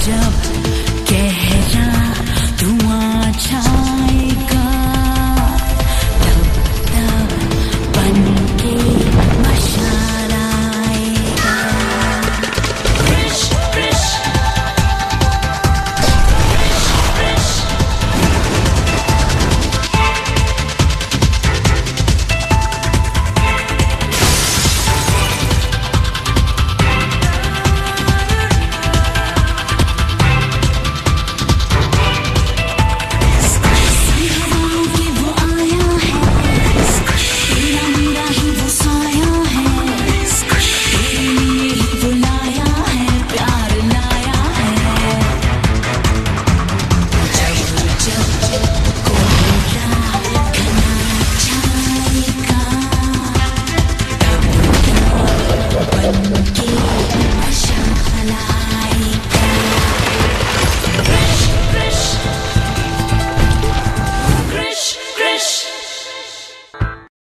jump.